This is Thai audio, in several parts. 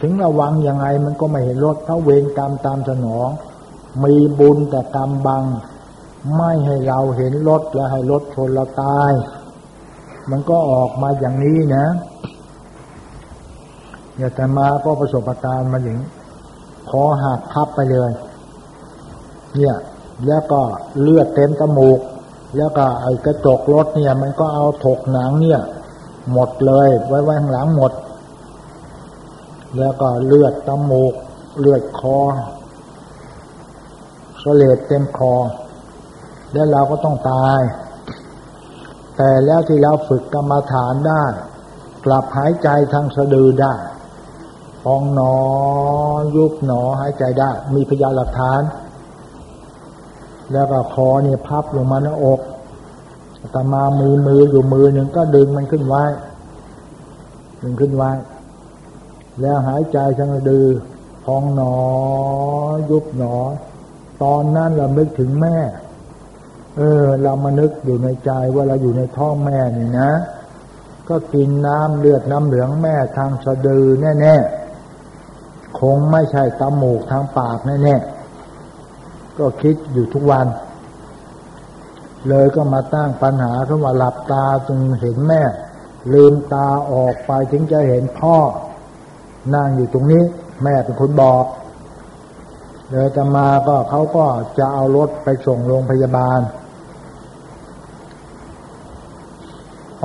ถึงระวังยังไงมันก็ไม่เห็นรถเขาเวรกรรมตามสนอง มีบุญแต่กรรมบัง ไม่ให้เราเห็นรถและให้รถชนเราตาย มันก็ออกมาอย่างนี้นะอย่าแต่มาก็ประสบการณ์มาอย่างคอหักพับไปเลย เนี่ย แล้วก็เลือดเต็มจมูก แล้วก็ไอ้กระจกรถเนี่ย มันก็เอาถกหนังเนี่ย หมดเลย ไว้ไว้ข้างหลังหมด แล้วก็เลือดจมูก เลือดคอสเลดเต็มคอ แล้วเราก็ต้องตาย แต่แล้วที่เราฝึกกรรมฐานได้ กลับหายใจทางสะดือได้พองหนอ ยุบหนอหายใจได้ มีพยานหลักฐาน แล้วก็คอเนี่ยพับลงมาหน้าอกแต่มามือมืออยู่มือหนึ่งก็ดึงมันขึ้นไว้ ดึงขึ้นไว้ แล้วหายใจทางดือพองหนอ ยุบหนอ ตอนนั้นเรานึกถึงแม่ เออ เรามานึกอยู่ในใจว่าเราอยู่ในท้องแม่นี่นะ ก็กินน้ำเลือดน้ำเหลืองแม่ทางสะดือแน่ๆ คงไม่ใช่ตาหมูกทางปากแน่ๆ ก็คิดอยู่ทุกวัน เลยก็มาตั้งปัญหาขึ้นว่าหลับตาจึงเห็นแม่ ลืมตาออกไปถึงจะเห็นพ่อ นั่งอยู่ตรงนี้ แม่เป็นคนบอกเลยจะมาก็เขาก็จะเอารถไปส่งโรงพยาบาล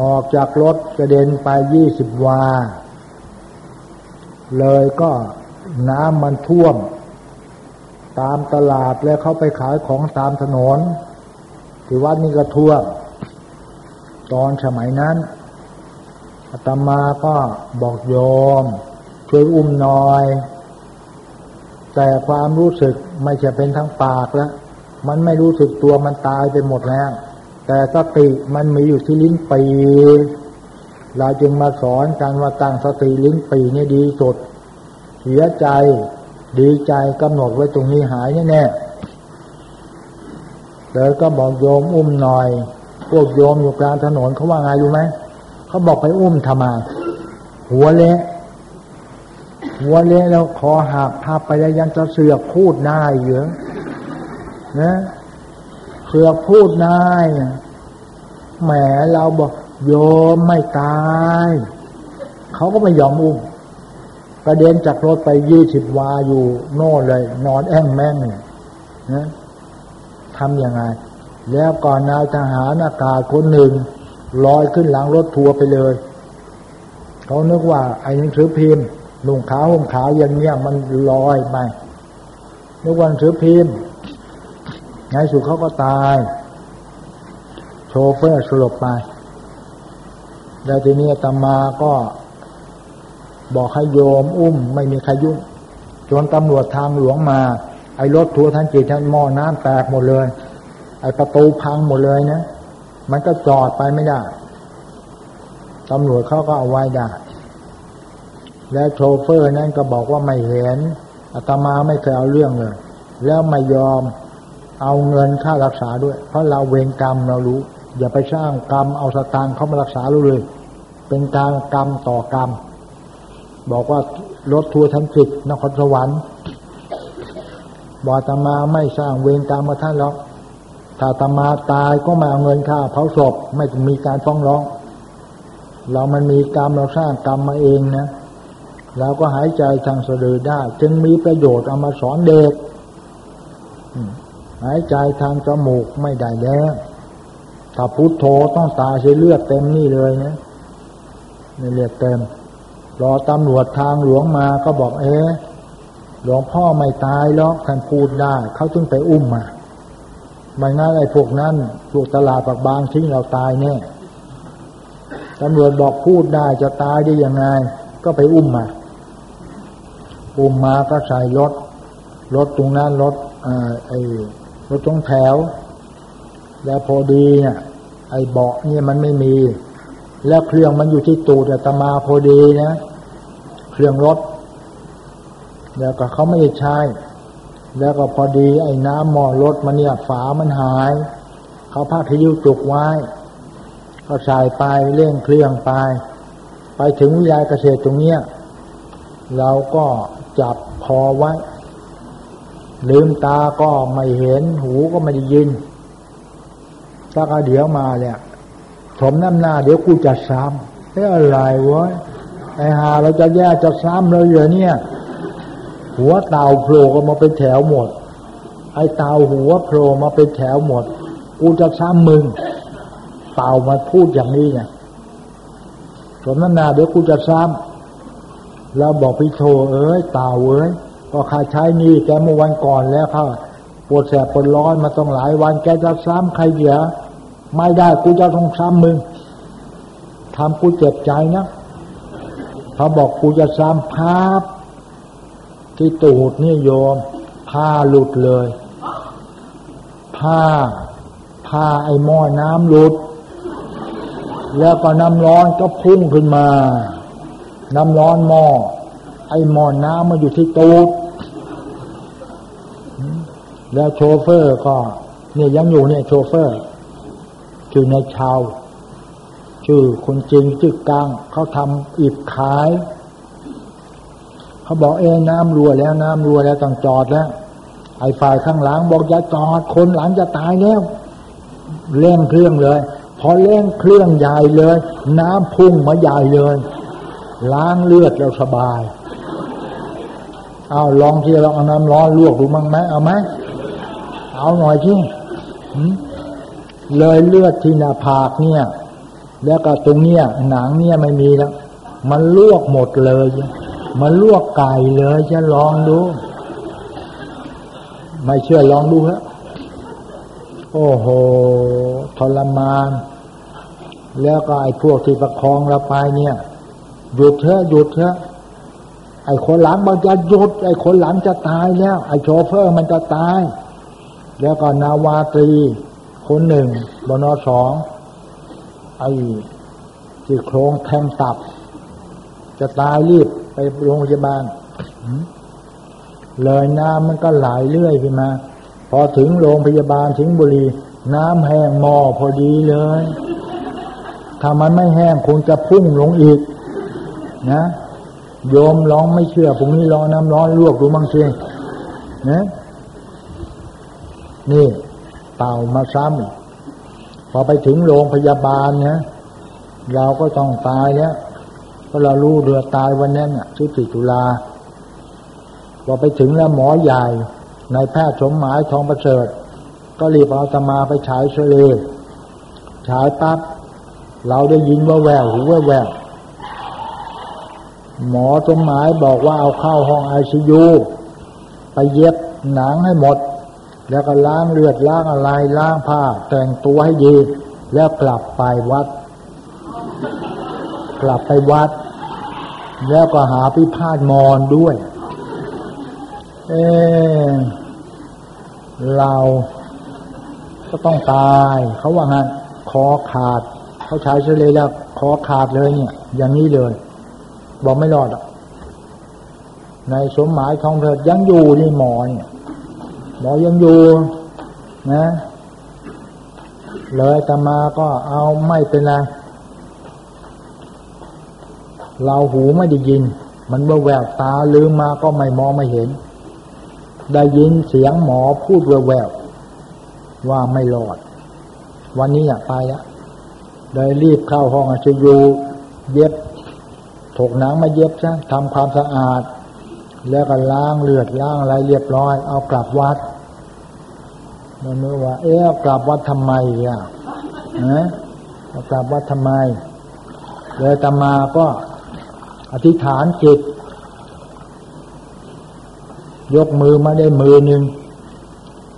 ออกจากรถกระเด็นไปยี่สิบวา เลยก็น้ำมันท่วม ตามตลาดแล้วเขาไปขายของตามถนนที่วัดนี้ก็ท่วม ตอนสมัยนั้นอาตมาก็บอกโยม ช่วยอุ้มหน่อย แต่ความรู้สึกไม่ใช่เป็นทั้งปากแล้ว มันไม่รู้สึกตัวมันตายไปหมดแล้ว แต่สติมันมีอยู่ที่ลิ้นปีเราจึงมาสอนกันว่าตั้งสติลิ้นปีนี่ดีสุดเสียใจ ดีใจกำหนดไว้ตรงนี้หายแน่ๆเลยก็บอกโยมอุ้มหน่อย พวกโยมอยู่กลางถนนเขาว่าไงรู้ไหม เขาบอกไปอุ้มทำไมหัวเละ หัวเละแล้วคอหักพาไปแล้วยังจะเสือกพูดได้เยอะนะเสือกพูดได้แหมเราบอกโยมไม่ตายเขาก็ไม่ยอมอุ้มกระเด็นจากรถไปยี่สิบวาอยู่ โน่นเลย นอนแอ่งแม่งเนี่ยนะทำยังไง แล้วก่อนนายทหารอากาศคนหนึ่งลอยขึ้นหลังรถทัวร์ไปเลย เขานึกว่าไอ้หนังสือพิมพ์ หนุ่งขาวห่มขาวอย่างเงี้ยมันลอยไปนึกว่าหนังสือพิมพ์ในสุดเขาก็ตาย โชเฟอร์สลบไป แล้วทีนี้ตมาก็บอกให้โยมอุ้มไม่มีใครยุ่งจนตำรวจทางหลวงมา ไอ้รถทัวร์ทันจิตทันหม้อน้ำแตกหมดเลย ไอ้ประตูพังหมดเลยนะ มันก็จอดไปไม่ได้ตำรวจเขาก็เอาไว้ได้ แล้วโชเฟอร์นั่นก็บอกว่าไม่เห็นอาตมาไม่เคยเอาเรื่องเลย แล้วไม่ยอมเอาเงินค่ารักษาด้วย เพราะเราเวรกรรมเรารู้ อย่าไปสร้างกรรมเอาสตางค์เขามารักษาเราเลย เป็นการกรรมต่อกรรม บอกว่ารถทัวร์ทั้งจิตนครสวรรค์บอกตมาไม่สร้างเวรกรรมมาท่านแล้วถ้าตมาตายก็มาเอาเงินค่าเผาศพไม่มีการฟ้องร้อง เรามันมีกรรมเราสร้างกรรมมาเองนะ เราก็หายใจทางสะดือได้ จึงมีประโยชน์เอามาสอนเด็กหายใจทางจมูกไม่ได้แล้วถ้าพุทโธต้องตายใช้เลือดเต็มนี่เลยนะในเลือดเต็ม รอตำรวจทางหลวงมาก็บอกเอ๊ะหลวงพ่อไม่ตายหรอกท่านพูดได้เขาจึงไปอุ้มมาไม่งั้นไอ้พวกนั้นพวกตลาดปากบางทิ้งเราตายแน่ตำรวจบอกพูดได้จะตายได้ยังไง ก็ไปอุ้มมา อุ้มมาก็ใส่รถ รถตรงนั้นรถไอ้รถตรงแถว แล้วพอดีเนี่ยไอ้เบาะเนี่ยมันไม่มี แล้วเครื่องมันอยู่ที่ตูดตมาพอดีนะเครื่องรถ แล้วก็เขาไม่ได้ใช้ แล้วก็พอดี ไอ้น้ำหม้อรถมันเนี่ยฝามันหาย เขาพาพยุจุกไว้ก็ใส่ไปเร่งเครื่องไป ไปถึงวิทยาเกษตรตรงเนี้ย เราก็จับคอไว้ ลืมตาก็ไม่เห็น หูก็ไม่ได้ยินถ้าเดี๋ยวมาเนี่ยสมน้ำหน้าเดี๋ยวกูจะซ้ำเอ้อะไรวะไอ้หาเราจะแย่จะซ้ำเลยเหรอเนี่ย หัวเต่าโผล่ก็มาเป็นแถวหมด ไอ้เต่าหัวโผล่มาเป็นแถวหมด กูจะซ้ำมึง เต่ามาพูดอย่างนี้เนี่ยสมน้ำหน้าเดี๋ยวกูจะซ้ำ แล้วบอกพี่โทเอ้ยตาเอ้ยก็ข้าใช้นี่แกเมื่อวันก่อนแล้วค่ะปวดแสบปวดร้อนมาต้องหลายวันแกจะซ้ำใครเดียไม่ได้กูจะต้องซ้ำมึงทำกูเจ็บใจนะเขาบอกกูจะซ้ำภาพ ที่ตูดนี่โยมผ้าหลุดเลยผ้าผ้าไอ้หม้อน้ำหลุด แล้วก็น้ำร้อนก็พุ่งขึ้นมา น้ำร้อนหม้อไอ้หม้อน้ำมาอยู่ที่ตูดแล้วโชเฟอร์ก็เนี่ยยังอยู่เนี่ยโชเฟอร์ชื่อในชาว ชื่อคนจริงชื่อกังเขาทำอิบขาย เขาบอกเอ้น้ำรัวแล้วน้ำรัวแล้วต้องจอดแล้วไอ้ฝ่ายข้างหลังบอกอย่าจอดคนหลังจะตายแล้วเร่งเครื่องเลย พอเร่งเครื่องใหญ่เลย น้ำพุ่งมาใหญ่เลย ล้างเลือดเราสบาย เอาลองที่ลองเอาน้ำร้อนลวกดูมั้งไหมเอาไหมเอาหน่อยที่เลยเลือดที่หน้าผากเนี่ย แล้วก็ตรงเนี้ยหนังเนี่ยไม่มีแล้ว มันลวกหมดเลย มันลวกไก่เลยจะลองดู ไม่เชื่อลองดูฮะโอ้โหทรมาน แล้วก็ไอ้พวกที่ประคองเราไปเนี่ย หยุดเถอะหยุดเถอะไอ้คนหลังมันจะหยุด ไอ้คนหลังจะตายแล้ว ไอ้โชเฟอร์มันจะตาย แล้วก็นาวาตรี คนหนึ่งบนอสองไอ้ที่โครงแทงตับ จะตายรีบไปโรงพยาบาลเลยน้ำมันก็ไหลเรื่อยขึ้นมา พอถึงโรงพยาบาลถึงบุรี น้ำแห้งหมอพอดีเลยถ้ามันไม่แห้งคงจะพุ่งลงอีก นะโยมร้องไม่เชื่อพรุ่งนี้รอน้ำร้อนลวกดูมั่งสินะนี่เต่ามาซ้ำพอไปถึงโรงพยาบาลเนี่ยเราก็ต้องตายแล้วเพราะเรารู้เรือตายวันนั้นอะที่ติตุลาพอไปถึงแล้วหมอใหญ่นายแพทย์สมหมายทองประเสริฐ ก็รีบเอาตมาไปฉายเฉลยฉายปั๊บเราได้ยินว่าแววหูว่าแวว หมอสมหมายบอกว่าเอาเข้าห้องไอซียูไปเย็บหนังให้หมด แล้วก็ล้างเลือดล้างอะไรล้างผ้า แต่งตัวให้ดี แล้วกลับไปวัด กลับไปวัด แล้วก็หาพิพาทมอนด้วย เออเราก็ต้องตาย เขาว่างั้นคอขาด เขาใช้เฉลยแล้วคอขาดเลยเนี่ย อย่างนี้เลย บอกไม่รอดอะในสมหมายทองเถิดยังอยู่นี่หมอเนี่ยหมอยังอยู่นะ เลยตมาก็เอาไม่เป็นไรเราหูไม่ได้ยิน มันว่าแววตาลืมมาก็ไม่มองไม่เห็น ได้ยินเสียงหมอพูดแววแววว่าไม่รอด วันนี้อยากไปล้วเลยรีบเข้าห้องอาชยูเย็บ ถกหนังมาเย็บซะทำความสะอาด แล้วก็ล้างเลือดล้างอะไรเรียบร้อย เอากลับวัดมันนึกว่า เอ๊ะกลับวัดทำไมอะนะเอากลับวัดทำไมเลยตมาก็อธิษฐานจิต ยกมือมาได้มือหนึ่ง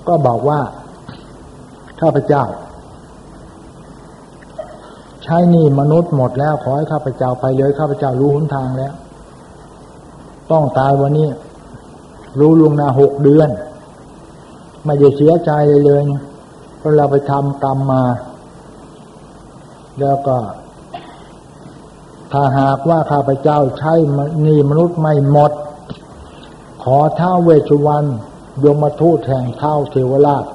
ก็บอกว่าข้าพเจ้า ใช้นี่มนุษย์หมดแล้ว ขอให้ข้าพเจ้าไปเลยข้าพเจ้ารู้หนทางแล้ว ต้องตายวันนี้รู้ลุงนาหกเดือน ไม่ได้เสียใจเลยเลยเพราะเราไปทำกรรมมา แล้วก็ ถ้าหากว่าข้าพเจ้าใช้นี่มนุษย์ไม่หมด ขอเท้าเวชวันยมทูตแห่งเท้าเทวราช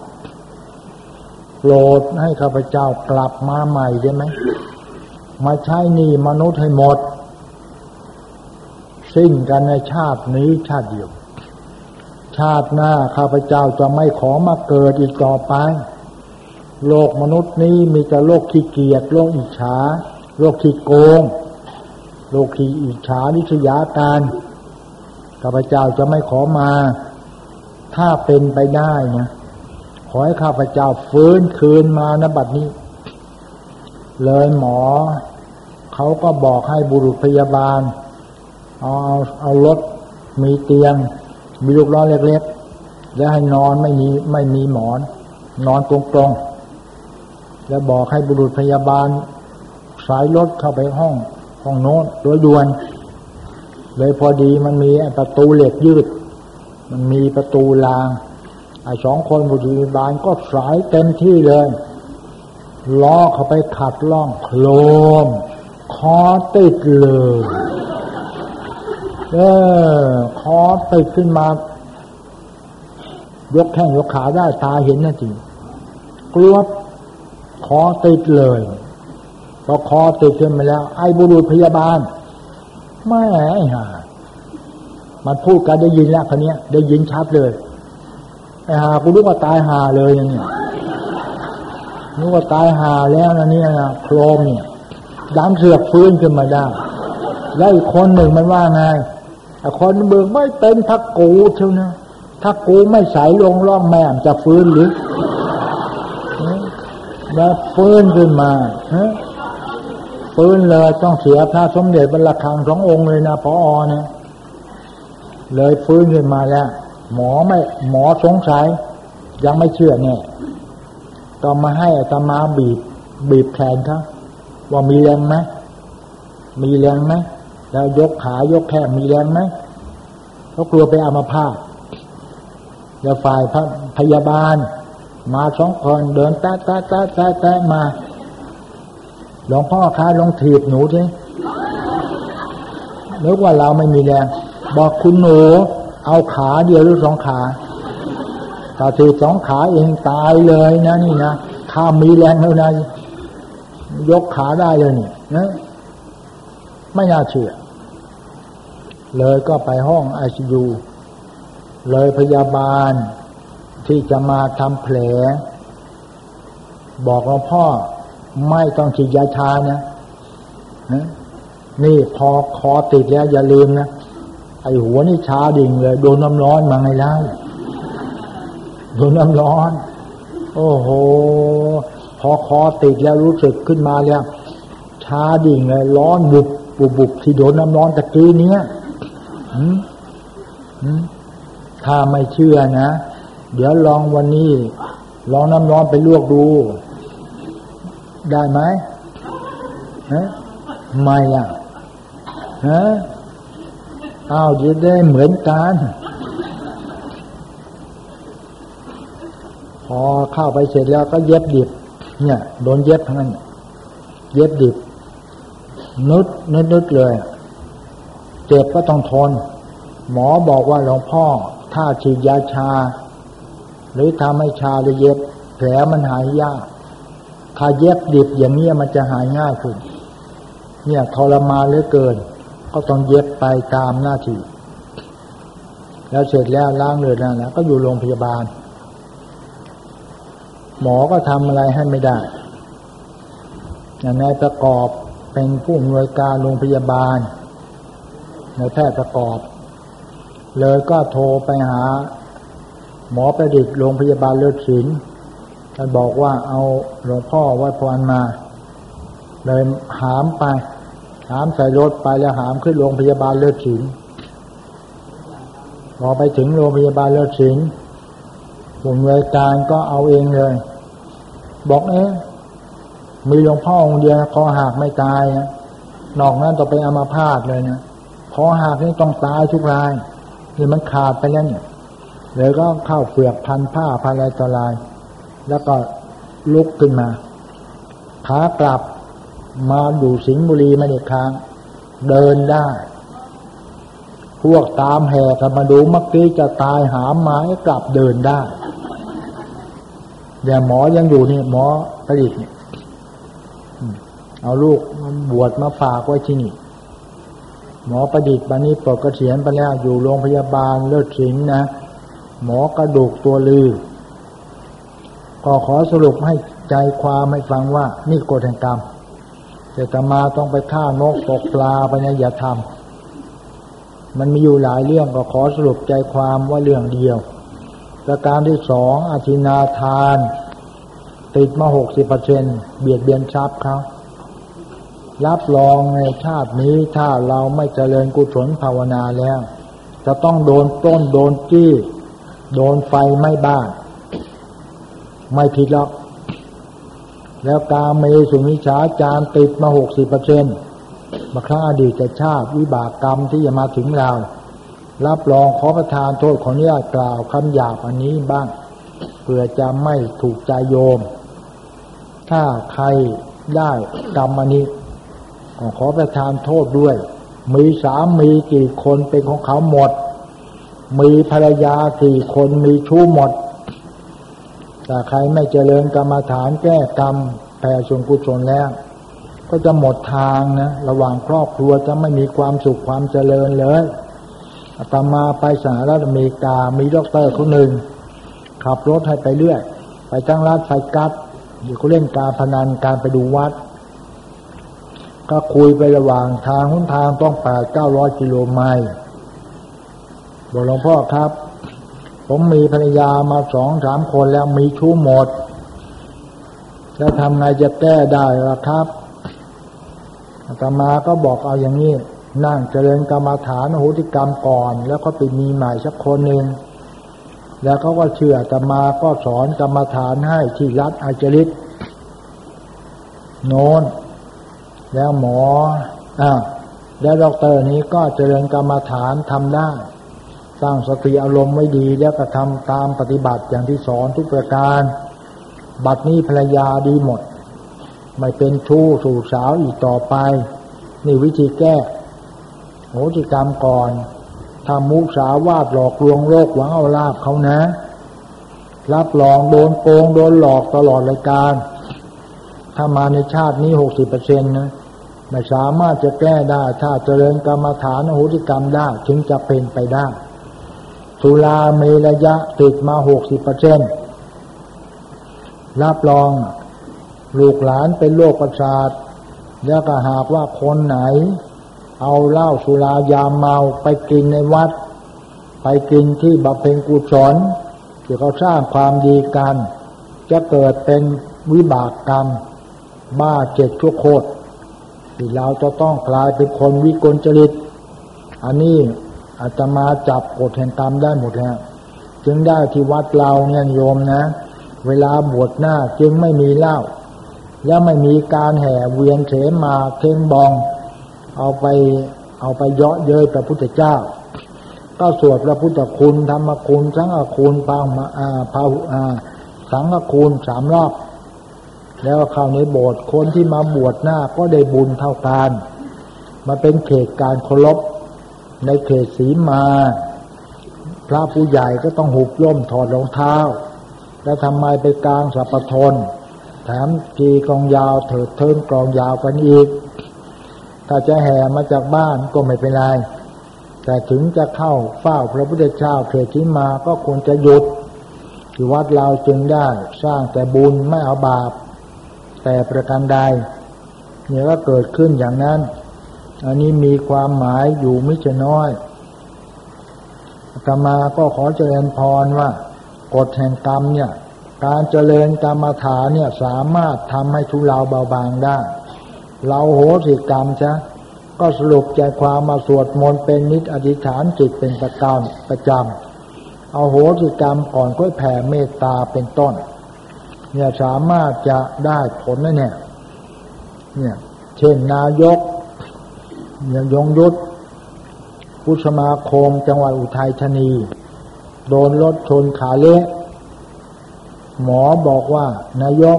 โปรดให้ข้าพเจ้ากลับมาใหม่ได้ไหม มาใช้นี่มนุษย์ให้หมด สิ้นกันในชาตินี้ชาติเดียว ชาติหน้าข้าพเจ้าจะไม่ขอมาเกิดอีกต่อไป โลกมนุษย์นี้มีแต่โลกขี้เกียจโลกอิจฉา โลกขี้โกง โลกขี้อิจฉานิชยาการข้าพเจ้าจะไม่ขอมา ถ้าเป็นไปได้นะขอให้ข้าพเจ้าฟื้นคืนมาณบัดนี้ เลยหมอ เขาก็บอกให้บุรุษพยาบาล เอาเอาเอารถมีเตียง มีลูกล้อเล็กๆ แล้วให้นอนไม่มีไม่มีหมอน นอนตรงๆ แล้วบอกให้บุรุษพยาบาล สายรถเข้าไปห้องห้องโน้นโดยด่วน เลยพอดีมันมีประตูเหล็กยืด มันมีประตูรางไอ้สองคนบุรุษพยาบาลก็สายเต็มที่เลยล้อเข้าไปขัดล่องโคลม คอติดเลยเออคอติดขึ้นมา ยกแข้งยกขาได้ตาเห็นนะจริงกลัวคอติดเลยพอคอติดขึ้นมาแล้ว ไอ้บุรุษพยาบาลไม่ไอ้ห่ามันพูดกันได้ยินแล้วคนนี้ได้ยินชัดเลยไอ้ห่ากูรู้ว่าตายห่าเลยย่างเนี้ยนึกว่าตายห่าแล้วนะเนี่ยนะโครมเนี่ย ดันเสือกฟื้นขึ้นมาได้ แล้วอีกคนหนึ่งมันว่าไงไอ้คนเบิกไม่เป็นทักกูเชียวนะถ้ากูไม่ใส่ลงร่องแม่มจะฟื้นหรือแล้วฟื้นขึ้นมาฟื้นเลยต้องเสียพระสมเด็จบรรลังสององค์เลยนะพออเนี่ยเลยฟื้นขึ้นมาแล้ว หมอไม่ หมอสงสัย ยังไม่เชื่อแน่ต้องมาให้อาตมาบีบ บีบแขนเขา ว่ามีแรงไหมมีแรงไหมแล้วยกขายกแขนมีแรงไหมเขากลัวไปอามาพาตแล้วฝ่ายพยาบาล มาสองคนเดินแตะแตะแตะแตะตะมาหลวงพ่อคะลองถีบหนูสินึกว่าเราไม่มีแรง บอกคุณหนู เอาขาเดียวหรือสองขาถ้าถีบสองขาเองตายเลยนะนี่นะข้ามีแรงแล้วนะ ยกขาได้เลยนี่นะไม่น่าเชื่อ เลยก็ไปห้องไอซียูเลยพยาบาลที่จะมาทำแผล บอกหลวงพ่อไม่ต้องฉีดยาชานะนี่พอคอติดแล้วอย่าลืมนะไอหัวนี่ชาดิ่งเลยโดนน้ำร้อนมาไงแล้วโดนน้ำร้อน โอ้โห พอคอติดแล้วรู้สึกขึ้นมาแล้วชาดิ่งเลยร้อนบุบบุบบุบที่โดนน้ำร้อนตะกี้เนี้ยถ้าไม่เชื่อนะ เดี๋ยวลองวันนี้ลองน้ำร้อนไปลวกดู ได้ไหมฮะไม่อะฮะอ้าวจะได้เหมือนกันพอเข้าไปเสร็จแล้วก็เย็บดิบ เนี่ยโดนเย็บทั้งนั้น เย็บดิบนึดนึดนึดเลย เจ็บก็ต้องทน หมอบอกว่าหลวงพ่อ ถ้าฉีดยาชา หรือทำให้ชาหรือเย็บ แผลมันหายยาก ถ้าเย็บดิบอย่างนี้มันจะหายง่ายขึ้น เนี่ยทรมานเหลือเกิน ก็ต้องเย็บไปตามหน้าที่ แล้วเสร็จแล้วล้างเลือดแล้วก็อยู่โรงพยาบาล หมอก็ทำอะไรให้ไม่ได้อย่างนายประกอบเป็นผู้อำนวยการโรงพยาบาลในแพทย์ประกอบ เลยก็โทรไปหา หมอประดิษฐ์โรงพยาบาลเลิศศิลป์ท่านบอกว่าเอาหลวงพ่อวัดพรมา เลยหามไป หามใส่รถไปแล้วหามขึ้นโรงพยาบาลเลิศศิลป์พอไปถึงโรงพยาบาลเลิศศิลป์ผู้อำนวยการก็เอาเองเลย บอกเอ๊ะมีหลวงพ่อองค์เดียวคอหักไม่ตายนะนอกนั้นต้องไปอามาพาตเลยนะคอหักนี่ต้องตายทุกรายนี่มันขาดไปแล้วเนี่ยเลยก็เข้าเฟือกพันผ้าพันอะไรต่อลาย แล้วก็ลุกขึ้นมาขากลับมาอยู่สิงห์บุรีมาอีกครั้งเดินได้ พวกตามแห่กันมาดูเมื่อกี้จะตายหามมาให้กลับเดินได้ แต่หมอยังอยู่นี่หมอผลิตเนี่ยเอาลูกบวชมาฝากไว้ที่นี่ หมอประดิษฐ์บันนี้ปลดเกษียณไปแล้วอยู่โรงพยาบาลเลิศสิงนะ หมอกระดูกตัวลือ ก็ขอสรุปให้ใจความให้ฟังว่า นี่กฎแห่งกรรมแต่ตมาต้องไปฆ่านกตกปลาไปเนี่ยอย่าทำมันมีอยู่หลายเรื่องก็ขอสรุปใจความว่าเรื่องเดียว ประการที่สองอธินาทาน ติดมาหกสิบเปอร์เซ็นเบียดเบียนทรัพย์เขารับรองในชาตินี้ถ้าเราไม่เจริญกุศลภาวนาแล้ว จะต้องโดนต้นโดนจี้ โดนไฟไม่บ้าไม่ผิดหรอก แล้วกาเมสุมิชาจารติดมาหกสิบเปอร์เซ็นต์มาครั้งอดีตชาติวิบากกรรมที่จะมาถึงเรา รับรองขอประทานโทษขออนุญาตกล่าวคำหยาบอันนี้บ้างเพื่อจะไม่ถูกใจโยม ถ้าใครได้กรรมอันนี้ขอประทานโทษด้วย มีสามีกี่คนเป็นของเขาหมด มีภรรยากี่คนมีชู้หมด แต่ใครไม่เจริญกรรมฐานแก้กรรมแผ่ส่วนกุศลแล้ว ก็จะหมดทางนะ ระหว่างครอบครัวจะไม่มีความสุขความเจริญเลย อาตมาไปสหรัฐอเมริกามีด็อกเตอร์คนหนึ่ง ขับรถให้ไปเรื่อย ไปตั้งลาสเวกัสเดี๋ยวเขาเล่นการพนันการไปดูวัด ก็คุยไประหว่างทางหนทางต้องแปดเก้าร้อยกิโลไมล์บอกหลวงพ่อครับ ผมมีภรรยามาสองสามคนแล้วมีชู้หมด แล้วทำไงจะแก้ได้ล่ะครับอาตมาก็บอกเอาอย่างนี้ นั่งเจริญกรรมฐานอโหสิกรรมก่อน แล้วก็ไปมีใหม่สักคนหนึ่งแล้วเขาก็เชื่ออาตมาก็สอนกรรมฐานให้ที่รัฐอาจริตโน้น แล้วหมออ่าแล้วด็อกเตอร์นี้ก็เจริญกรรมฐานทำได้สร้างสติอารมณ์ไม่ดีแล้วก็ทำตามปฏิบัติอย่างที่สอนทุกประการ บัดนี้ภรรยาดีหมด ไม่เป็นชู้สู่สาวอีกต่อไป นี่วิธีแก้ โหติกรรมก่อนทำมุสาวาดหลอกลวงโลกหวังเอาลาบเขานะ รับรองโดนโกงโดนหลอกตลอดรายการ ถ้ามาในชาตินี้หกสิบเปอร์เซ็นต์นะไม่สามารถจะแก้ได้ ถ้าเจริญกรรมฐานโหติกรรมได้ถึงจะเป็นไปได้สุราเมระยะติดมาหกสิบเปอร์เซ็นรับรองลูกหลานเป็นโรคประสาทแล้วก็หากว่าคนไหน เอาเหล้าสุรายาเมาไปกินในวัด ไปกินที่บำเพ็ญกุศลที่เขาสร้างความดีกัน จะเกิดเป็นวิบากกรรม บ้าเจ็ดทุกโคตรที่เราจะต้องกลายเป็นคนวิกลจริต อันนี้อาตมาจับกฎแห่งกรรมได้หมดแล้ว จึงได้ที่วัดเราเนี่ยโยมนะ เวลาบวชหน้าจึงไม่มีเหล้าและไม่มีการแห่เวียนเสมาเท่งบอง เอาไปเอาไปเยาะเย้ยพระพุทธเจ้า ก็สวดพระพุทธคุณธรรมคุณสังฆคุณปางมาอาภาอาสังฆคุณสามรอบแล้วเข้าในโบสถ์คนที่มาบวชหน้าก็ได้บุญเท่ากันมาเป็นเขตการเคารพในเขตสีมา พระผู้ใหญ่ก็ต้องหุบย่มถอดรองเท้า แล้วทำไมไปกลางสัพทนแถมกีกองยาวเถิดเทินกองยาวกันอีก ถ้าจะแห่มาจากบ้านก็ไม่เป็นไร แต่ถึงจะเข้าเฝ้าพระพุทธเจ้าเขตสีมาก็ควรจะหยุดที่วัดเราจึงได้สร้างแต่บุญไม่เอาบาป แต่ประการใดเนี่ยก็เกิดขึ้นอย่างนั้น อันนี้มีความหมายอยู่ไม่ใช่น้อยธรรมาก็ขอเจริญพรว่ากฎแห่งกรรมเนี่ย การเจริญกรรมฐานเนี่ยสามารถทำให้ทุเลาเบาบางได้ เราโหสิกรรมจ้ะก็สรุปใจความมาสวดมนต์เป็นนิจอธิษฐานจิตเป็นประการประจำเอาโหสิกรรมก่อนก็แผ่เมตตาเป็นต้น เนี่ยสามารถจะได้ผลแล้วเนี่ย เนี่ยเช่นนายกเนี่ยยงยุทธผู้สมาคมจังหวัดอุทัยธานี โดนรถชนขาเละหมอบอกว่านายก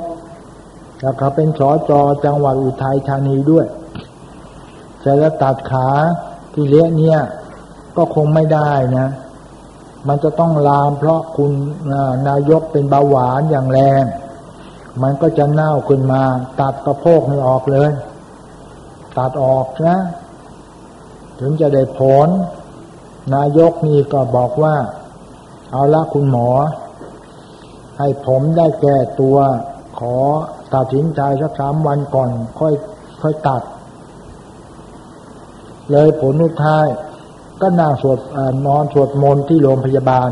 แล้วเขาเป็นสอจอจังหวัดอุทัยธานีด้วยจะตัดขาที่เละเนี่ย ก็คงไม่ได้นะ มันจะต้องลามเพราะคุณนายกเป็นเบาหวานอย่างแรง มันก็จะเน่าขึ้นมา ตัดกระโพกให้ออกเลย ตัดออกนะ ถึงจะได้ผล นายกนี่ก็บอกว่า เอาละคุณหมอ ให้ผมได้แก้ตัวขอ ตัดสินใจสักสามวันก่อน ค่อยค่อยตัด เลยผลุท้าย ก็นั่งสวดนอนสวดมนต์ที่โรงพยาบาล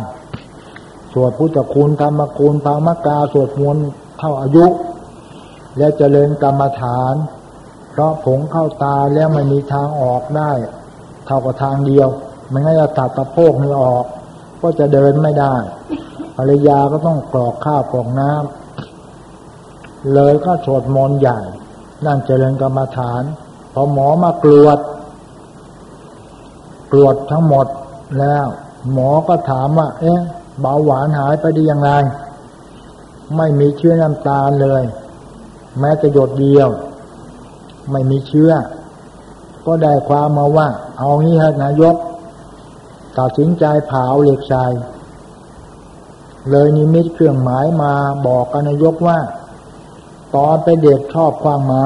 สวดพุทธคุณธรรมคุณพามกา สวดมนต์เท่าอายุ และเจริญกรรมฐาน เพราะผงเข้าตาแล้วไม่มีทางออกได้ เท่ากับทางเดียวไม่งั้นจะตัดตะโพกนี่ออก ก็จะเดินไม่ได้ภรรยาก็ต้องกรอกข้าวกรอกน้ำ เลยก็สวดมนต์ใหญ่ นั่งเจริญกรรมฐาน พอหมอมากรวดตรวจทั้งหมดแล้ว หมอก็ถามว่า เอ๊ะเบาหวานหายไปได้ยังไง ไม่มีเชื้อน้ำตาลเลย แม้จะหยดเดียว ไม่มีเชื้อ ก็ได้ความมาว่า เอางี้ฮะนายกตัดสินใจเผาเหล็กชายเลยนิมิตเครื่องหมายมาบอกกันนายกว่า ตอนเป็นเด็กชอบควางหมา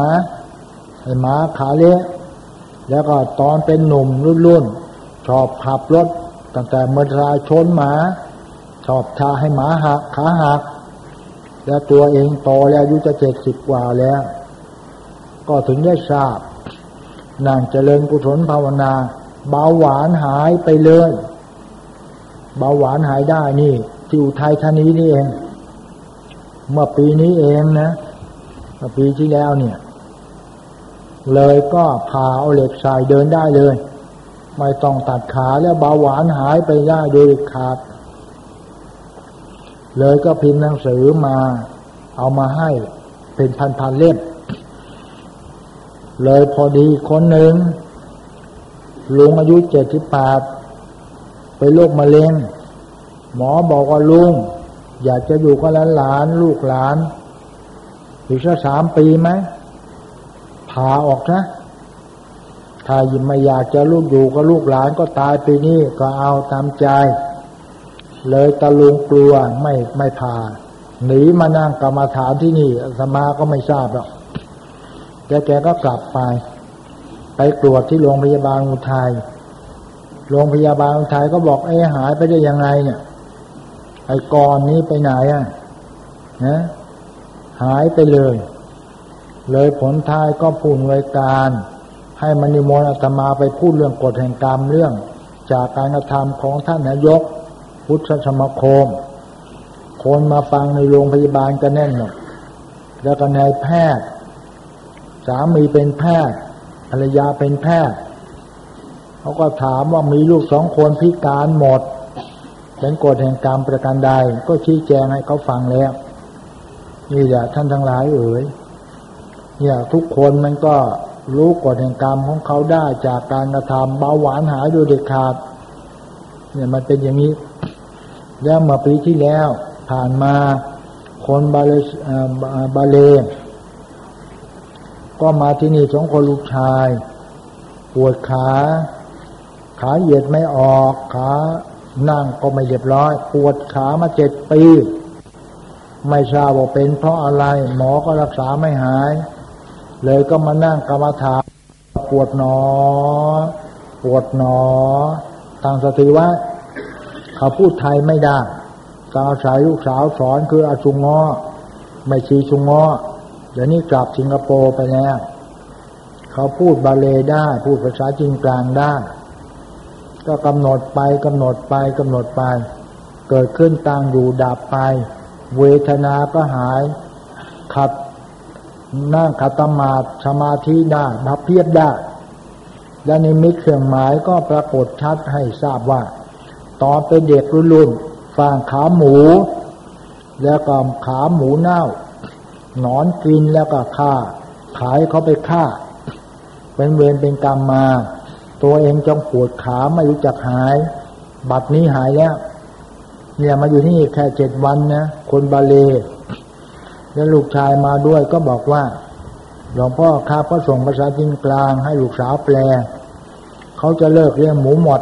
ไอ้หมาขาเละแล้วก็ตอนเป็นหนุ่มรุ่นรุ่นชอบขับรถตั้งแต่เมื่อราชนหมา ชอบทาให้หมาหักขาหัก แล้วตัวเองโตแล้วอายุจะเจ็ดสิบกว่าแล้ว ก็ถึงได้ทราบนางเจริญกุศลภาวนา เบาหวานหายไปเลย เบาหวานหายได้นี่ที่อุทัยธานีนี่เอง เมื่อปีนี้เองนะ ปีที่แล้วเนี่ย เลยก็พาเอาเหล็กใส่เดินได้เลย ไม่ต้องตัดขาแล้วเบาหวานหายไปได้โดยขาด เลยก็พิมพ์หนังสือมา เอามาให้เป็นพันๆเล่มเลยพอดีคนหนึ่งลุงอายุเจ็ดสิบแปดไปโรคมะเร็งหมอบอกว่าลุง อยากจะอยู่กับหลานหลานลูกหลาน อีกสักสามปีไหมผ่าออกนะ ถ้ายิมไม่อยากจะลูกอยู่ก็ลูกหลานก็ตายปีนี้ก็เอาตามใจ เลยตะลุงกลัวไม่ไม่พาหนีมานั่งกรรมาฐานที่นี่สมาก็ไม่ทราบหรอกแต่แกก็กลับไป ไปตรวจที่โรงพยาบาลอุทัยโรงพยาบาลอุทัยก็บอกเอ้หายไปได้ยังไงเนี่ยไอ้กอนนี้ไปไหนอะนะ หายไปเลย เลยผลท้ายก็พูนรายการ ให้มณิมนอาตมาไปพูดเรื่องกฎแห่งกรรมเรื่อง จากการกระทำของท่านนายก พุทธสมคม คนมาฟังในโรงพยาบาลก็แน่นหมดแล้วก็นายแพทย์ สามีเป็นแพทย์ภรรยาเป็นแพทย์เขาก็ถามว่ามีลูกสองคนพิการหมดเป็นกฎแห่งกรรมประการใด ก็ชี้แจงให้เขาฟังแล้ว นี่แหละท่านทั้งหลายเอ๋ยเนี่ยทุกคนมันก็รู้กฎแห่งกรรมของเขาได้จากการกระทำเบาหวานหายโดยเด็ดขาด เนี่ยมันเป็นอย่างนี้ แล้วมาปีที่แล้ว ผ่านมาคนบาเลบาเล ก็มาที่นี่สองคนลูกชาย ปวดขา ขาเหยียดไม่ออก ขานั่งก็ไม่เรียบร้อย ปวดขามาเจ็ดปี ไม่ทราบว่าเป็นเพราะอะไร หมอก็รักษาไม่หาย เลยก็มานั่งกรรมฐานปวดหนอ ปวดหนอตั้งสติว่าเขาพูดไทยไม่ได้ตาสายลูกสาวสอนคืออาชุงงอไม่ชีชุงงอเดี๋ยวนี้กลับสิงคโปร์ไปแล้วเขาพูดบาเลได้ พูดภาษาจีนกลางได้ก็กำหนดไปกำหนดไปกำหนดไป เกิดขึ้นตั้งอยู่ดับไป เวทนาก็หาย ขับนั่งขัตมาสมาธิได้บับเพียบได้ และในมิตรเครื่องหมายก็ปรากฏชัดให้ทราบว่า ตอนเป็นเด็กรุ่นๆฟางขาหมู แล้วก็ขาหมูเน่า หนอนกินแล้วก็ฆ่า ขายเขาไปฆ่า เป็นเวรเป็นกรรมมา ตัวเองจงปวดขาไม่รู้จักหาย บัดนี้หายแล้ว เนี่ยมาอยู่ที่นี่แค่เจ็ดวันนะ คนบาเล แล้วลูกชายมาด้วยก็บอกว่า หลวงพ่อครับก็ส่งภาษาจีนกลาง ให้ลูกสาวแปล เขาจะเลิกเลี้ยงหมูหมด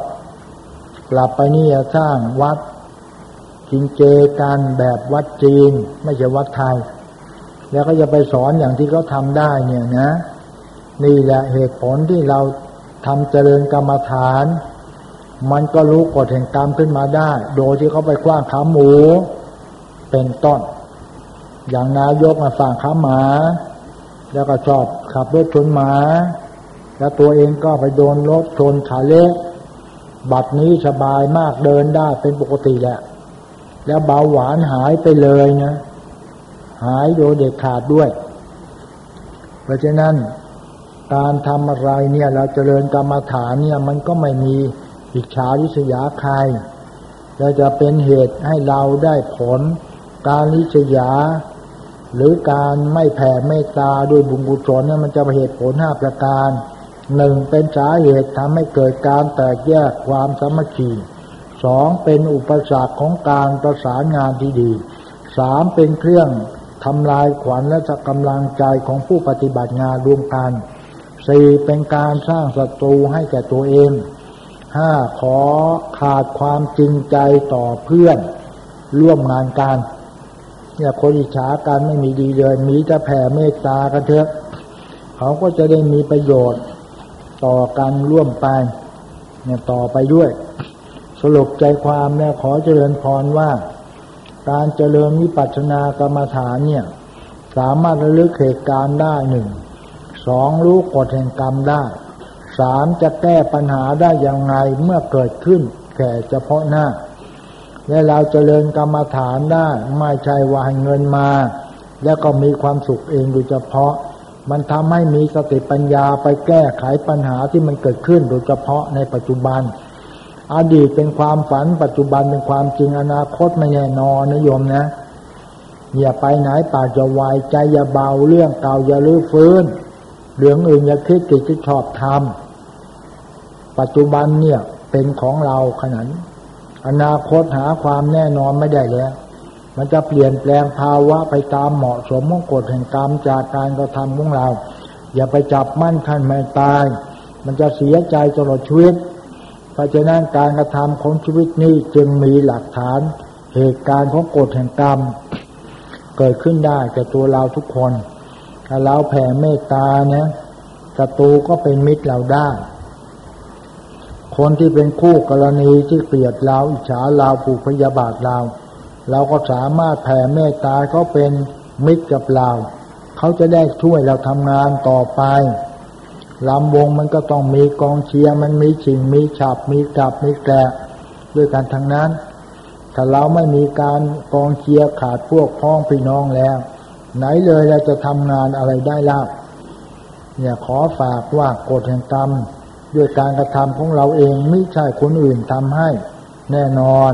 กลับไปนี่จะสร้างวัดกินเจกันแบบวัดจีน ไม่ใช่วัดไทย แล้วก็จะไปสอนอย่างที่เขาทำได้เนี่ยนะ นี่แหละเหตุผลที่เราทำเจริญกรรมฐาน มันก็รู้กฎแห่งกรรมขึ้นมาได้ โดยที่เขาไปกว้างขาหมู เป็นต้น อย่างนายกมาสั่งขาหมา แล้วก็ชอบขับรถชนหมา แล้วตัวเองก็ไปโดนรถชนขาเล็กบัดนี้สบายมากเดินได้เป็นปกติแหละ แล้วเบาหวานหายไปเลยนะ หายโดยเด็ดขาดด้วย เพราะฉะนั้นการทำอะไรเนี่ย เราจเจริญกรรมฐานเนี่ย มันก็ไม่มี อิจฉาริษยาใครจะจะเป็นเหตุให้เราได้ผล การริษยา หรือการไม่แผ่เมตตาด้วยบุญกุศลนี่ยมันจะเป็นเหตุผลห้าประการหนึ่งเป็นสาเหตุทำให้เกิดการแตกแยกความสามัคคีสองเป็นอุปสรรคของการประสานงานที่ดีสามเป็นเครื่องทำลายขวัญและกำลังใจของผู้ปฏิบัติงานรวมกันสี่เป็นการสร้างศัตรูให้แก่ตัวเอง ห้าขอขาดความจริงใจต่อเพื่อนร่วมงานกันเนี่ยคนอิจฉากันไม่มีดีเลย มีจะแผ่เมตตากันเถอะ เขาก็จะได้มีประโยชน์ต่อกันร่วมไปเนี่ยต่อไปด้วย สรุปใจความเนี่ยขอเจริญพรว่า การเจริญวิปัสสนากรรมฐานเนี่ย สามารถระลึกเหตุการณ์ได้หนึ่งสองรู้กฎแห่งกรรมได้ สามจะแก้ปัญหาได้อย่างไงเมื่อเกิดขึ้นแก่เฉพาะหน้า และเราจเจริญกรรมฐานได้ ไม่ใช่ว่าให้เงินมา แล้วก็มีความสุขเองโดยเฉพาะ มันทำให้มีสติปัญญาไปแก้ไขปัญหาที่มันเกิดขึ้นโดยเฉพาะในปัจจุบัน อดีตเป็นความฝันปัจจุบันเป็นความจริงอนาคตไม่แน่นอนนะโยมนะอย่าไปไหนปากจะวายใจอย่าเบาเรื่องเก่าอย่าลื้อฟื้นเรื่องอื่นอย่าคิดกิจที่ชอบทำ ปัจจุบันเนี่ยเป็นของเราขนาดอนาคตหาความแน่นอนไม่ได้แล้ว มันจะเปลี่ยนแปลงภาวะไปตามเหมาะสมของกฎแห่งกรรมจากการกระทำของเรา อย่าไปจับมั่นคันไม่ตาย มันจะเสียใจตลอดชีวิตเพราะฉะนั้นการกระทำของชีวิตนี้จึงมีหลักฐานเหตุการณ์ของกฎแห่งกรรม เกิดขึ้นได้แก่ตัวเราทุกคนถ้าเราแผ่เมตตาเนี่ยศัตรูก็เป็นมิตรเราได้ คนที่เป็นคู่กรณีที่เกลียดเราอิจฉาเราผูกพยาบาทเราเราก็สามารถแผ่เมตตาเขาเป็นมิตรกับเราเขาจะได้ช่วยเราทำงานต่อไปลำวงมันก็ต้องมีกองเชียร์มันมีชิงมีฉับ มีกลับมีแกะด้วยกันทั้งนั้น ถ้าเราไม่มีการกองเชียร์ขาดพวกพ้องพี่น้องแล้ว ไหนเลยเราจะทำงานอะไรได้ล่ะเนี่ยขอฝากว่ากฎแห่งกรรม ด้วยการกระทำของเราเองไม่ใช่คนอื่นทำให้ แน่นอน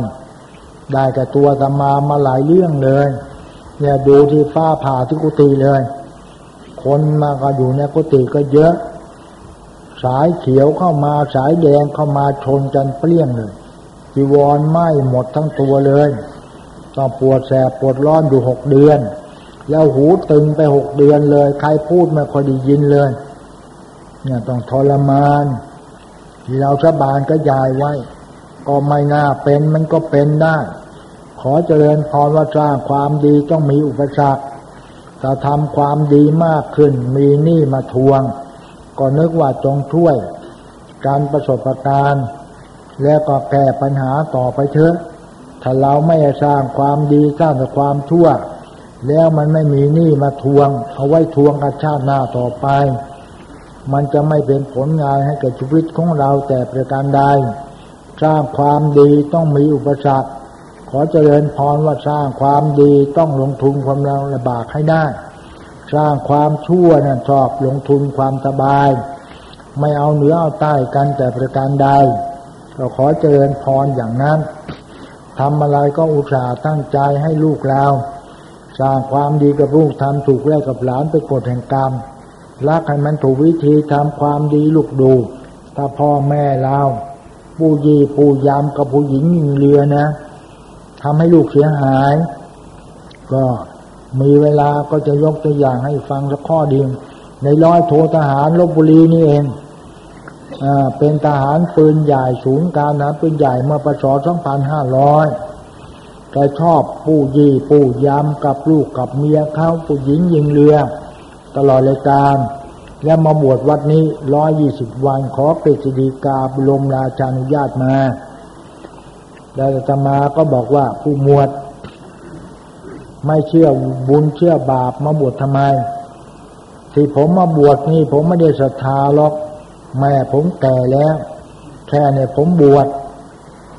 ได้แต่ตัวตมามาหลายเรื่องเลยเนี่ยดูที่ฟ้าผ่าที่กุฏิเลย คนมาก็อยู่ในกุฏิก็เยอะ สายเขียวเข้ามาสายแดงเข้ามาชนกันเปรี้ยงเลยจีวรไหม้หมดทั้งตัวเลยต้องปวดแสบปวดร้อนอยู่หกเดือน แล้วหูตึงไปหกเดือนเลย ใครพูดม่ค่อยได้ยินเลยเนี่ยต้องทรมาน ที่เราสบานก็ยายไว้ ก็ไม่น่าเป็นมันก็เป็นได้ ขอเจริญพรว่าสร้างความดีต้องมีอุปสรรคถ้าทำความดีมากขึ้น มีหนี้มาทวง ก็นึกว่าจงช่วย การประสบการณ์แล้วก็แก้ปัญหาต่อไปเถอะ ถ้าเราไม่สร้างความดีสร้างแต่ความทั่ว แล้วมันไม่มีหนี้มาทวง เอาไว้ทวงกับชาติหน้าต่อไป มันจะไม่เป็นผลงานให้กับชีวิตของเราแต่ประการใด สร้างความดีต้องมีอุปสรรค ขอเจริญพรว่าสร้างความดีต้องลงทุนความลำบากให้ได้ สร้างความชั่วนั่นชอบลงทุนความสบาย ไม่เอาเหนือเอาใต้กันแต่ประการใดก็ขอเจริญพรอย่างนั้นทำอะไรก็อุตส่าห์ตั้งใจให้ลูกเรา สร้างความดีกับลูกทำถูกแลกกับหลานไปกดแห่งกรรม รักให้มันถูกวิธีทำความดีลูกดู ถ้าพ่อแม่เราผู้ยีผู้ยำกับผู้หญิงยิงเรือนะทำให้ลูกเสียหาย ก็มีเวลาก็จะยกตัวอย่างให้ฟังสักข้อดีในร้อยโททหารลบบุรีนี่เองอเป็นทหารปืนใหญ่ศูนย์การนะปืนใหญ่เมื่อปศ2500แกชอบผู้ยี่ผู้ยำกับลูกกับเมียเขาผู้หญิงยิงเรือ ตลอดรายการ แล้วมาบวชวัดนี้ร้อยยี่สิบวันขอเปรตดีกาบรมราชานุญาตมาแล้วตมาก็บอกว่าผู้มวด ไม่เชื่อบุญเชื่อบาปมาบวชทำไม ที่ผมมาบวชนี่ผมไม่ได้ศรัทธาหรอก แม่ผมแก่แล้ว แค่เนี่ยผมบวช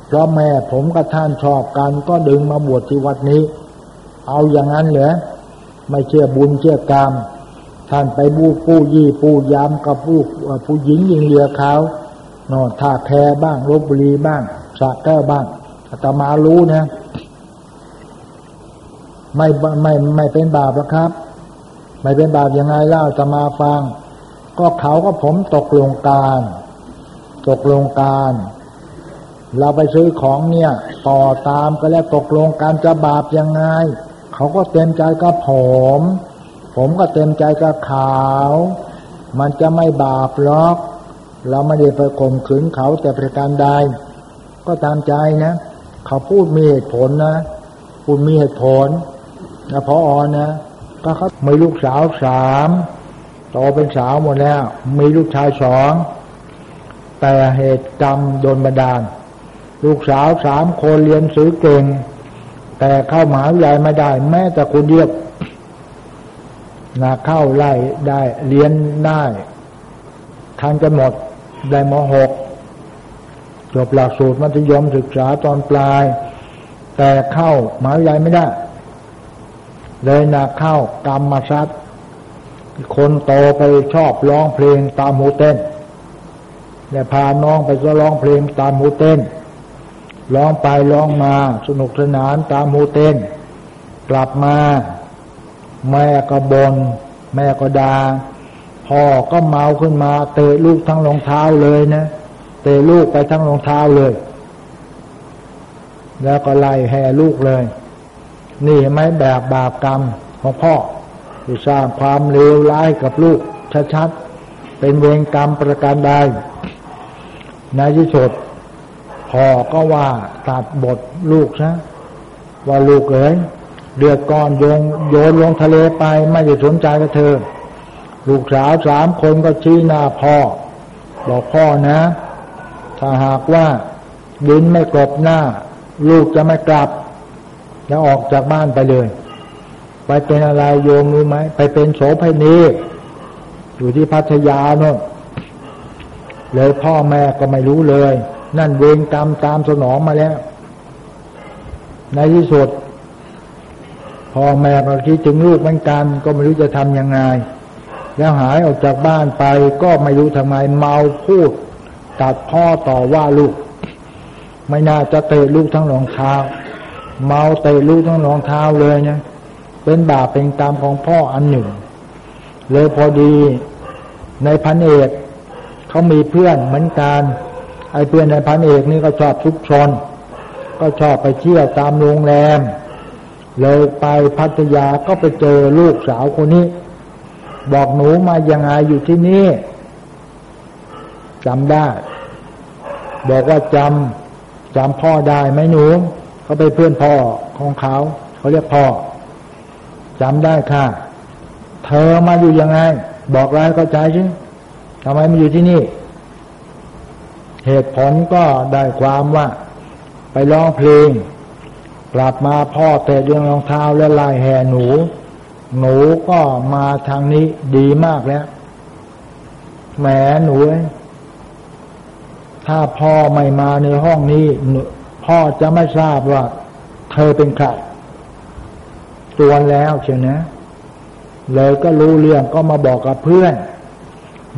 เพราะแม่ผมกับท่านชอบกันก็ดึงมาบวชที่วัดนี้ เอาอย่างนั้นเหรอไม่เชื่อบุญเชื่อกรรม ท่านไปบูปู้ยี่ปู้ยามกับผู้ผู้หญิงยิงเรือเขานอนท่าแพบ้างลบบุรีบ้างสะแก้วบ้างอาตมารู้นะ ไม่ไม่ไม่เป็นบาปแล้วครับ ไม่เป็นบาปยังไงเล่าจะมาฟัง ก็เขาก็ผมตกลงการตกลงการ เราไปซื้อของเนี่ย ต่อตามก็แล้วตกลงการจะบาปยังไง เขาก็เต็มใจก็ผม ผมก็เต็มใจก็ขาว มันจะไม่บาปหรอก เราไม่ได้ไปข่มขืนเขาแต่ประการใด ก็ตามใจนะ เขาพูดมีเหตุผลนะพูดมีเหตุผลนะพออนะ ก็เขามีลูกสาวสามโตเป็นสาวหมดแล้ว มีลูกชายสองแต่เหตุกรรมโดนบันดาล ลูกสาวสามคนเรียนสือเก่ง แต่เข้ามหาวิทยาลัยไม่ได้ แม้แต่คนเดียว นะเข้าไล่ได้เรียนได้ทันกันหมดได้มหกจบหลักสูตรมัธยมศึกษาตอนปลาย แต่เข้ามหาวิทยาลัยไม่ได้ เลยนาเข้ากรรมมาซัดคนโตไปชอบร้องเพลงตามหูเต้นเนี่ยพาน้องไปก็ร้องเพลงตามหูเต้นร้องไปร้องมาสนุกสนานตามหูเต้น กลับมา แม่ก็บนแม่ก็ดาพ่อก็เมาขึ้นมา เตะลูกทั้งรองเท้าเลยนะเตะลูกไปทั้งรองเท้าเลย แล้วก็ไล่แห่ลูกเลย นี่ไหมแบบบาปกรรมของพ่อที่สร้างความเลวร้ายกับลูกชัดๆเป็นเวรกรรมประการใดในที่สุดพ่อก็ว่าตัดบทลูกซะว่าลูกเอ๋ย เดือดก้อนโยงโยนลงทะเลไปไม่ได้สนใจกับเธอ ลูกสาวสามคนก็ชี้หน้าพ่อ บอกพ่อนะ ถ้าหากว่าดินไม่กลบหน้า ลูกจะไม่กลับแล้วออกจากบ้านไปเลย ไปเป็นอะไรโยมรู้ไหมไปเป็นโสภณีอยู่ที่พัทยาเนาะเลยพ่อแม่ก็ไม่รู้เลย นั่นเวรกรรมตามสนองมาแล้ว ในที่สุด พ่อแม่ก็คิดถึงลูกเหมือนกัน ก็ไม่รู้จะทำยังไง แล้วหายออกจากบ้านไปก็ไม่รู้ทำไมเมาพูดตัดพ่อต่อว่าลูก ไม่น่าจะเตะลูกทั้งรองเท้า เมาเตะลูกทั้งรองเท้าเลยเนะ เป็นบาปเป็นกรรมของพ่ออันหนึ่ง เลยพอดีในพันเอกเขามีเพื่อนเหมือนกันไอ้เพื่อนในพันเอกนี่ก็ชอบทุกชน ก็ชอบไปเที่ยวตามโรงแรม เลยไปพัทยาก็ไปเจอลูกสาวคนนี้ บอกหนูมายังไงอยู่ที่นี่จำได้ บอกว่าจำจำพ่อได้ไหมหนูเขาไปเพื่อนพ่อของเขาเขาเรียกพ่อจำได้ค่ะ เธอมาอยู่ยังไง บอกรายเข้าใจใช่ทำไมมาอยู่ที่นี่ เหตุผลก็ได้ความว่า ไปร้องเพลง กลับมาพ่อเตะเรื่องรองเท้าและลายแห่หนู หนูก็มาทางนี้ดีมากแล้วแหมหนูถ้าพ่อไม่มาในห้องนี้ พ่อจะไม่ทราบว่า เธอเป็นใครตัวแล้วเชียวนะ เลยก็รู้เรื่องก็มาบอกกับเพื่อน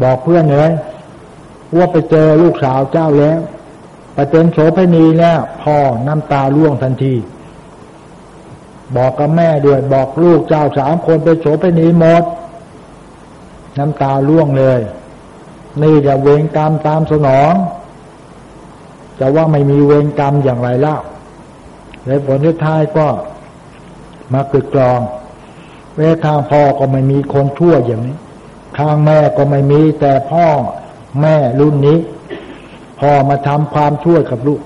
บอกเพื่อนเลยว่าไปเจอลูกสาวเจ้าแล้วไปเป็นโสภณีแล้ว พ่อน้ำตาร่วงทันที บอกกับแม่ด้วยบอกลูกเจ้าสามคนไปโสภณีหมด น้ำตาร่วงเลย นี่จะเวงกรรมตามสนองแต่ว่าไม่มีเวรกรรมอย่างไรเล่าในผลที่ท้ายก็มาตึกกรองเวทางพ่อก็ไม่มีคนชั่วอย่างนี้ ทางแม่ก็ไม่มีแต่พ่อแม่รุ่นนี้ พ่อมาทำความชั่วกับลูก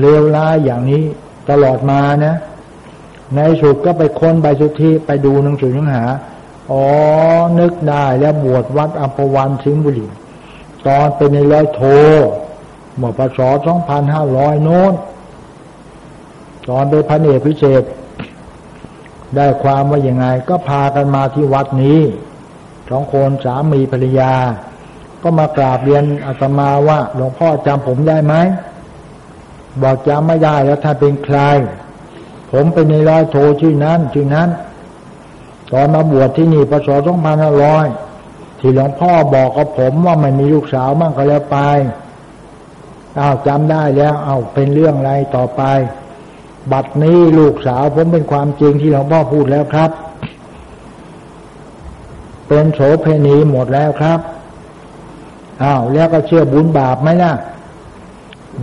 เลวร้ายอย่างนี้ตลอดมานะ ในสุดก็ไปค้นใบสุทธิไปดูหนังสือหนังหา อ๋อ นึกได้แล้วบวชวัดอัมพวันสิงห์บุรี ตอนเป็นในร้อยโทเมื่อปศสองพันห้าร้อยโน้น ตอนไปพันเอกพิเศษ ได้ความว่าอย่างไง ก็พากันมาที่วัดนี้สองคนสามีภรรยา ก็มากราบเรียนอาตมาว่าหลวงพ่อจำผมได้ไหม บอกจำไม่ได้แล้วท่านเป็นใคร ผมเป็นในร้อยโทชื่อนั้นชื่อนั้น ตอนมาบวชที่นี่ปศสองพันห้าร้อยที่หลวงพ่อบอกกับผมว่ามันมีลูกสาวมั่งก็แล้วไปอ้าวจำได้แล้วเอาเป็นเรื่องอะไรต่อไป บัดนี้ลูกสาวผมเป็นความจริงที่หลวงพ่อพูดแล้วครับ เป็นโสเพณีหมดแล้วครับอ้าวแล้วก็เชื่อบุญบาปไหมนะ่ะ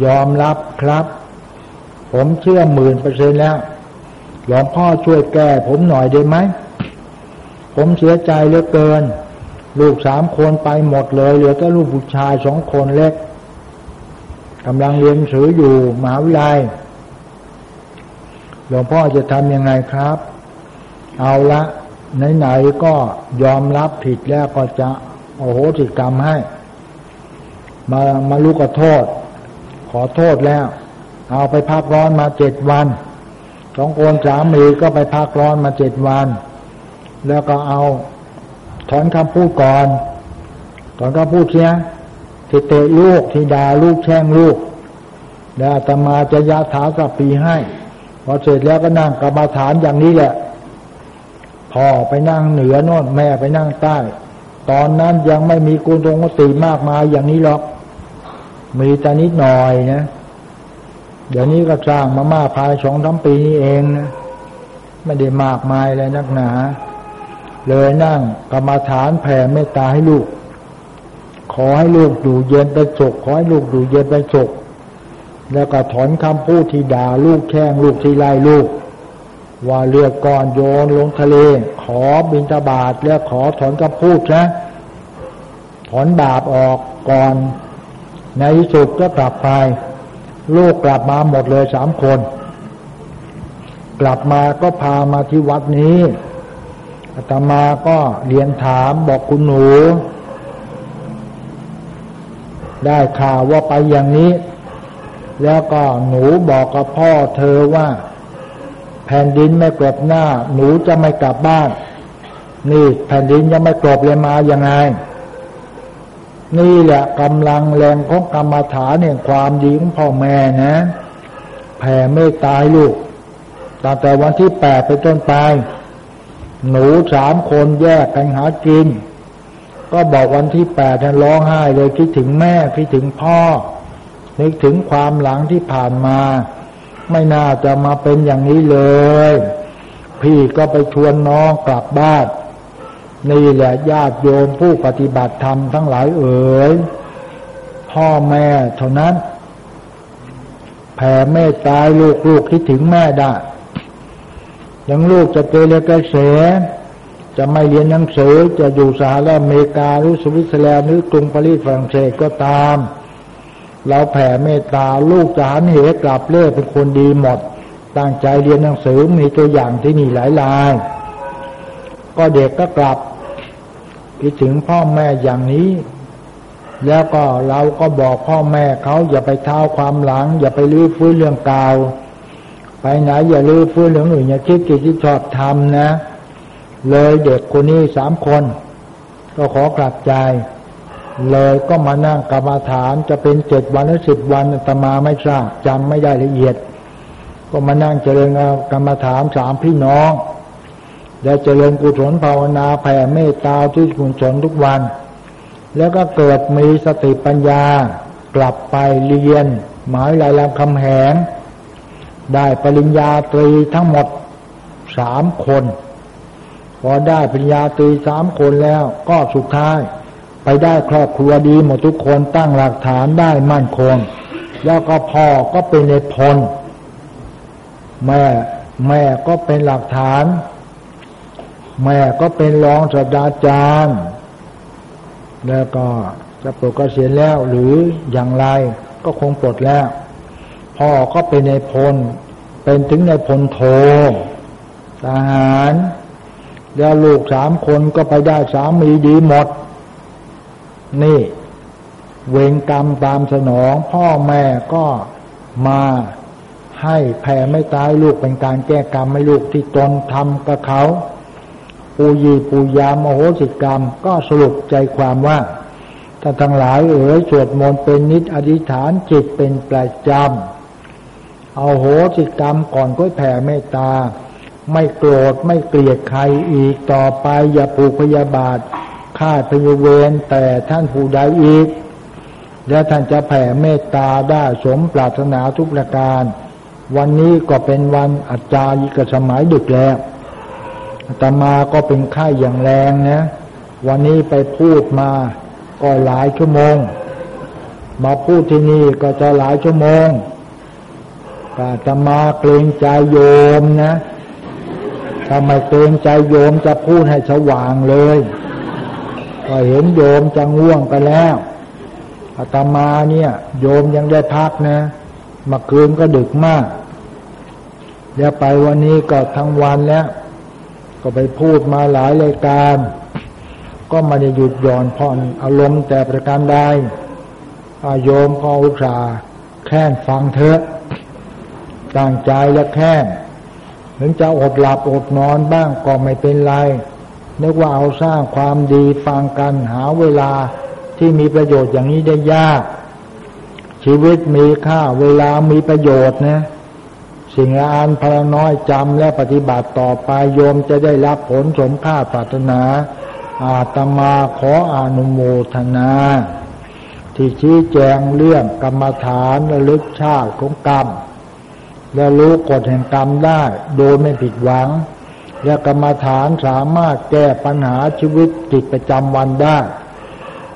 ยอมรับครับ ผมเชื่อหมื่นเปอร์เซ็นแล้ว หลวงพ่อช่วยแก้ผมหน่อยได้ไหม ผมเสียใจเหลือเกิน ลูกสามคนไปหมดเลย เหลือแต่ลูกผู้ชายสองคนเล็กกำลังเรียนหนังสืออยู่มหาวิทยาลัยหลวงพ่อจะทำยังไงครับ เอาละไหนๆก็ยอมรับผิดแล้วก็จะโอ้โหสิกรรมให้ มามาลูกขอโทษ ขอโทษแล้ว เอาไปพักร้อนมาเจ็ดวัน สองคนสามีก็ไปพักร้อนมาเจ็ดวัน แล้วก็เอา ถอนคำพูดก่อน ถอนคำพูดเสียที่เตะลูกที่ด่าลูกแช่งลูก แล้วตมาจะยาถาสับปีให้ พอเสร็จแล้วก็นั่งกรรมฐานอย่างนี้แหละพ่อไปนั่งเหนือโน่นแม่ไปนั่งใต้ ตอนนั้นยังไม่มีกุณรงกติมากมายอย่างนี้หรอก มีแต่นิดหน่อยนะ เดี๋ยวนี้ก็สร้างมาม่าภายสองสามปีนี้เองนะไม่ได้มากมายเลยนักหนา เลยนั่งกรรมาฐานแผ่เมตตาให้ลูก ขอให้ลูกดูเย็นเป็นสุขขอให้ลูกดูเย็นเป็นสุขแล้วก็ถอนคำพูดที่ด่าลูกแข้งลูกที่ไล่ลูก ว่าเลือกก่อนโยนลงทะเล ขอบินตาบาทแล้วขอถอนคำพูดนะถอนบาปออกก่อน ในที่สุดก็กลับไป ลูกกลับมาหมดเลยสามคน กลับมาก็พามาที่วัดนี้อาตมาก็เรียนถามบอกคุณหนู ได้ข่าวว่าไปอย่างนี้ แล้วก็หนูบอกกับพ่อเธอว่า แผ่นดินไม่กรบหน้า หนูจะไม่กลับบ้าน นี่แผ่นดินยังไม่กรบเลยมาอย่างไง นี่แหละกำลังแรงของกรรมฐานเนี่ยความดีของพ่อแม่นะแผ่ไม่ตายลูกตั้งแต่วันที่แปดไปจนไป หนูสามคนแยกกันหากิน ก็บอกวันที่แปดนั้นร้องไห้เลยคิดถึงแม่คิดถึงพ่อ นึกถึงความหลังที่ผ่านมา ไม่น่าจะมาเป็นอย่างนี้เลย พี่ก็ไปชวนน้องกลับบ้าน นี่แหละญาติโยมผู้ปฏิบัติธรรมทั้งหลายเอ๋ยพ่อแม่เท่านั้น แผ่เมตตาลูกลูกคิดถึงแม่ได้ยังลูกจะเกเรกระเสจะไม่เรียนหนังสือจะอยู่สหรัฐอเมริกาหรือสวิตเซอร์แลนด์หรือกรุงปารีสฝรั่งเศสก็ตาม เราแผ่เมตตาลูกจะหันเหกลับเล่เป็นคนดีหมด ตั้งใจเรียนหนังสือมีตัวอย่างที่นี่หลายลาย ก็เด็กก็กลับ คิดถึงพ่อแม่อย่างนี้ แล้วก็เราก็บอกพ่อแม่เขาอย่าไปเท้าความหลัง อย่าไปลื้อฟื้นเรื่องเก่าไปไหนอย่าลืมฟื้นเหลืองอื่นอย่าคิดกิจที่ชอบทำนะ เลยเด็กคนนี้สามคน ก็ขอกลับใจเลยก็มานั่งกรรมาฐานจะเป็นเจ็ดวันหรือสิบวันตมาไม่ทราบจำไม่ได้ละเอียด ก็มานั่งเจริญกรรมาฐานสามพี่น้อง แล้เจริญกุศลภาวนาแผ่เมตตาที่กุศลทุกวัน แล้วก็เกิดมีสติปัญญากลับไปเรียน หมายลายลำคำแหง ได้ปริญญาตรีทั้งหมดสามคน พอได้ปริญญาตรีสามคนแล้วก็สุดท้าย ไปได้ครอบครัวดีหมดทุกคนตั้งหลักฐานได้มั่นคง แล้วก็พ่อก็เป็นในพลแม่แม่ก็เป็นหลักฐาน แม่ก็เป็นรองศาสตราจารย์ แล้วก็จะปลดเกษียณแล้วหรืออย่างไรก็คงปลดแล้ว พ่อก็เป็นในพล เป็นถึงในพลโททหาร แล้วลูกสามคนก็ไปได้สามีดีหมด นี่ เวงกรรมตามสนอง พ่อแม่ก็มาให้แผ่ไม่ตายลูกเป็นการแก้กรรมให้ลูกที่ตนทำกับเขา ปูยีปูยามโอโหสิกรรม ก็สรุปใจความว่าถ้าทั้งหลายเอ๋ยสวดมนต์เป็นนิจอธิษฐานจิตเป็นประจำเอาโหสิกรรมก่อนก็แผ่เมตตา ไม่โกรธไม่เกลียดใครอีกต่อไปอย่าผูกพยาบาทฆ่าพยเวรแต่ท่านผู้ใดอีก และท่านจะแผ่เมตตาได้สมปรารถนาทุกประการ วันนี้ก็เป็นวันอาจารย์กสมัยดึกแล้ว ตมาก็เป็นไข้อย่างแรงนะ วันนี้ไปพูดมาก็หลายชั่วโมง มาพูดที่นี่ก็จะหลายชั่วโมงก็จะมาเกรงใจโยมนะถ้าไม่เกรงใจโยมจะพูดให้สว่างเลย ก็เห็นโยมจะง่วงไปแล้วอาตมาเนี่ย โยมยังได้พักนะมาคืนก็ดึกมาก เดี๋ยวไปวันนี้ก็ทั้งวันแล้ว ก็ไปพูดมาหลายรายการ ก็ไม่ได้หยุดหย่อนผ่อนอารมณ์แต่ประการใดอาโยมก็อุตส่าห์แค่นฟังเถอะตั้งใจและแค่นถึงจะอดหลับอดนอนบ้างก็ไม่เป็นไรนึกว่าเอาสร้างความดีฟังกันหาเวลาที่มีประโยชน์อย่างนี้ได้ยาก ชีวิตมีค่าเวลามีประโยชน์นะ สิ่งละอันพลน้อยจำและปฏิบัติต่อไปโยมจะได้รับผลสมค่าปรารถนา อาตมาขออนุโมทนา ที่ชี้แจงเรื่องกรรมฐานระลึกชาติของกรรม และรู้กฎแห่งกรรมได้โดยไม่ผิดหวัง และกรรมฐานสามารถแก้ปัญหาชีวิตจิตประจำวันได้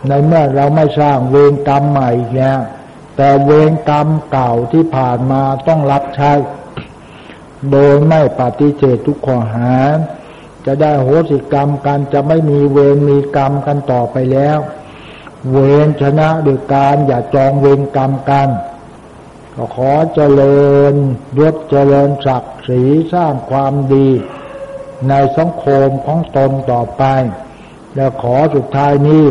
ในเมื่อเราไม่สร้างเวรกรรมใหม่แล้วแต่เวรกรรมเก่าที่ผ่านมาต้องรับใช้ โดยไม่ปฏิเสธทุกข้อหา จะได้โหสิกรรมกันจะไม่มีเวรมีกรรมกันต่อไปแล้ว เวรชนะด้วยการอย่าจองเวรกรรมกันก็ขอเจริญยศเจริญศักดิ์ศรีสร้างความดี ในสังคมของตนต่อไป และขอสุดท้ายนี้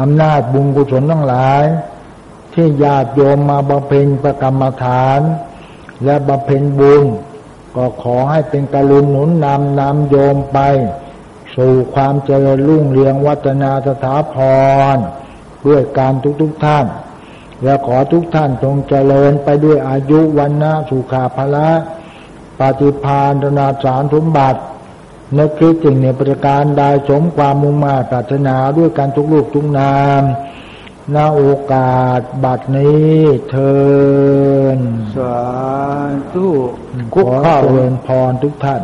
อำนาจบุญกุศลทั้งหลาย ที่ญาติโยมมาบำเพ็ญประกรรมฐาน และบำเพ็ญบุญ ก็ขอให้เป็นกรุณหนุนนำนำโยมไป สู่ความเจริญรุ่งเรืองวัฒนาสถาพรด้วยการทุกทุกท่าน และขอทุกท่านจงเจริญไปด้วยอายุวันนะสุขาภละปฏิพานธนาสารสมบัตินึกคิดจึงในประการใดสมความมุ่งมาปรารถนาด้วยการทุกลูกทุกนาม ณโอกาสบัดนี้เทินสาธุขอเจริญพรทุกท่าน